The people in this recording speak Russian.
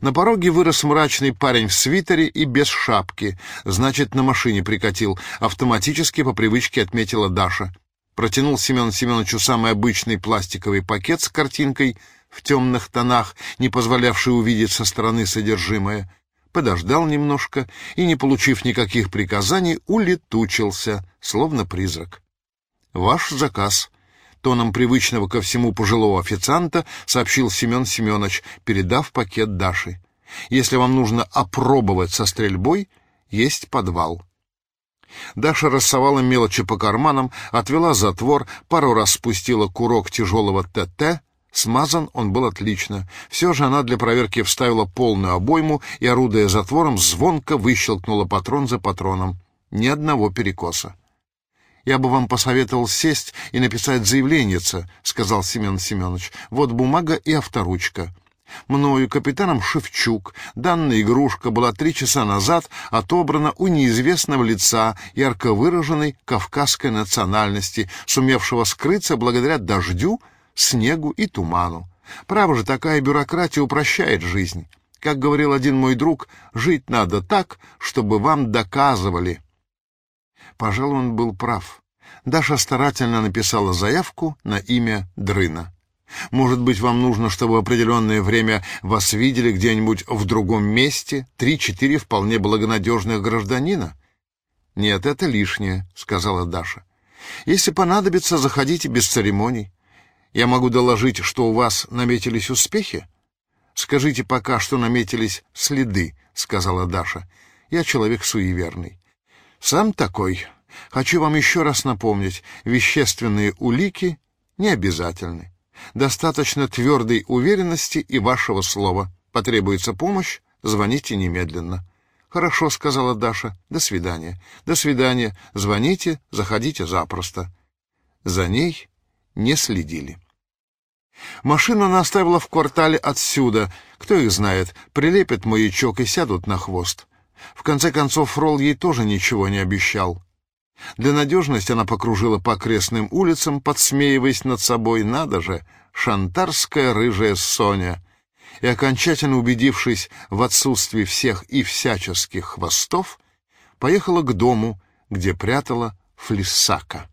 На пороге вырос мрачный парень в свитере и без шапки. Значит, на машине прикатил. Автоматически по привычке отметила Даша. Протянул Семен Семеновичу самый обычный пластиковый пакет с картинкой в темных тонах, не позволявший увидеть со стороны содержимое. Подождал немножко и, не получив никаких приказаний, улетучился, словно призрак. «Ваш заказ», тоном привычного ко всему пожилого официанта, сообщил Семен Семенович, передав пакет Даше. «Если вам нужно опробовать со стрельбой, есть подвал». Даша рассовала мелочи по карманам, отвела затвор, пару раз спустила курок тяжелого ТТ. Смазан он был отлично. Все же она для проверки вставила полную обойму и, орудуя затвором, звонко выщелкнула патрон за патроном. Ни одного перекоса. «Я бы вам посоветовал сесть и написать заявленице», — сказал Семен Семенович. «Вот бумага и авторучка». Мною, капитаном Шевчук, данная игрушка была три часа назад отобрана у неизвестного лица ярко выраженной кавказской национальности, сумевшего скрыться благодаря дождю, снегу и туману. Право же, такая бюрократия упрощает жизнь. Как говорил один мой друг, жить надо так, чтобы вам доказывали. Пожалуй, он был прав. Даша старательно написала заявку на имя Дрына. Может быть, вам нужно, чтобы в определенное время вас видели где-нибудь в другом месте, три-четыре вполне благонадежных гражданина? Нет, это лишнее, сказала Даша. Если понадобится, заходите без церемоний. Я могу доложить, что у вас наметились успехи. Скажите пока, что наметились следы, сказала Даша. Я человек суеверный. Сам такой. Хочу вам еще раз напомнить, вещественные улики не обязательны. Достаточно твердой уверенности и вашего слова. Потребуется помощь, звоните немедленно. Хорошо, сказала Даша. До свидания. До свидания. Звоните, заходите запросто. За ней не следили. Машину она оставила в квартале отсюда. Кто их знает, прилепят маячок и сядут на хвост. В конце концов, Фрол ей тоже ничего не обещал. Для надежности она покружила по окрестным улицам, подсмеиваясь над собой. Надо же, шантарская рыжая Соня. И, окончательно убедившись в отсутствии всех и всяческих хвостов, поехала к дому, где прятала флиссака.